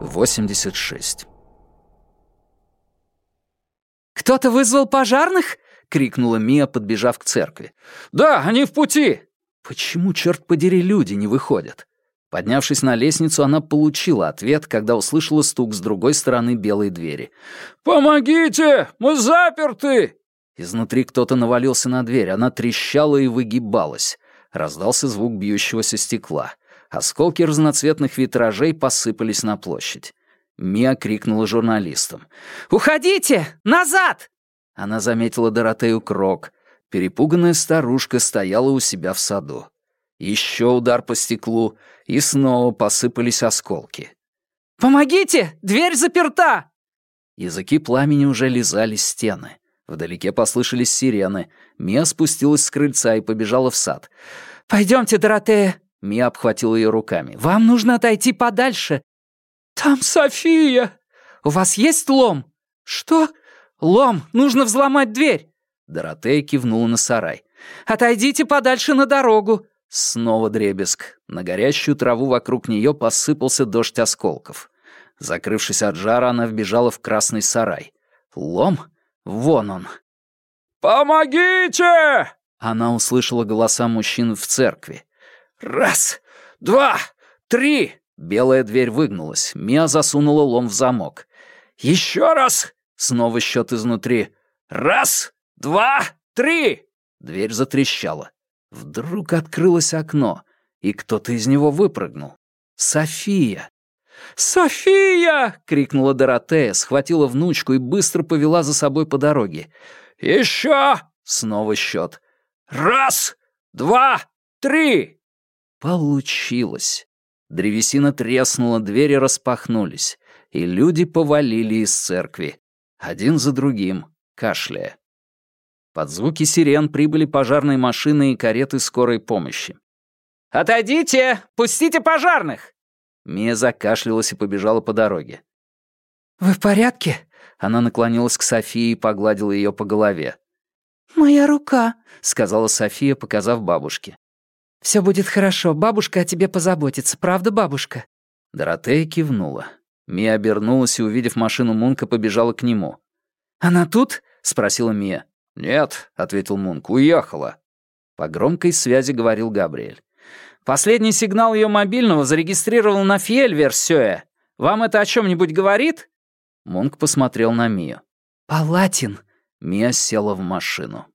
86. «Кто-то вызвал пожарных?» — крикнула Мия, подбежав к церкви. «Да, они в пути!» «Почему, черт подери, люди не выходят?» Поднявшись на лестницу, она получила ответ, когда услышала стук с другой стороны белой двери. «Помогите! Мы заперты!» Изнутри кто-то навалился на дверь, она трещала и выгибалась. Раздался звук бьющегося стекла. Осколки разноцветных витражей посыпались на площадь. Мия крикнула журналистам. «Уходите! Назад!» Она заметила Доротею Крок. Перепуганная старушка стояла у себя в саду. Еще удар по стеклу, и снова посыпались осколки. «Помогите! Дверь заперта!» Языки пламени уже лизали стены. Вдалеке послышались сирены. Мия спустилась с крыльца и побежала в сад. «Пойдемте, Доротея!» Мия обхватила ее руками. «Вам нужно отойти подальше!» «Там София!» «У вас есть лом?» «Что?» «Лом! Нужно взломать дверь!» Доротея кивнула на сарай. «Отойдите подальше на дорогу!» Снова дребезг. На горящую траву вокруг нее посыпался дождь осколков. Закрывшись от жара, она вбежала в красный сарай. Лом? Вон он. «Помогите!» Она услышала голоса мужчин в церкви. «Раз, два, три!» Белая дверь выгнулась. Мия засунула лом в замок. «Еще раз!» Снова счет изнутри. «Раз, два, три!» Дверь затрещала. Вдруг открылось окно, и кто-то из него выпрыгнул. София. «София!» — крикнула Доротея, схватила внучку и быстро повела за собой по дороге. «Еще!» — снова счет. «Раз, два, три!» Получилось. Древесина треснула, двери распахнулись, и люди повалили из церкви, один за другим, кашляя. Под звуки сирен прибыли пожарные машины и кареты скорой помощи. «Отойдите! Пустите пожарных!» Мия закашлялась и побежала по дороге. «Вы в порядке?» Она наклонилась к Софии и погладила ее по голове. «Моя рука», — сказала София, показав бабушке. «Все будет хорошо, бабушка о тебе позаботится, правда, бабушка?» Доротея кивнула. Мия обернулась и, увидев машину Мунка, побежала к нему. «Она тут?» — спросила Мия. «Нет», — ответил Мунк, — «уехала». По громкой связи говорил Габриэль. «Последний сигнал ее мобильного зарегистрировал на Фьельверсёе. Вам это о чем-нибудь говорит?» Мунк посмотрел на Мию. «Палатин!» Мия села в машину.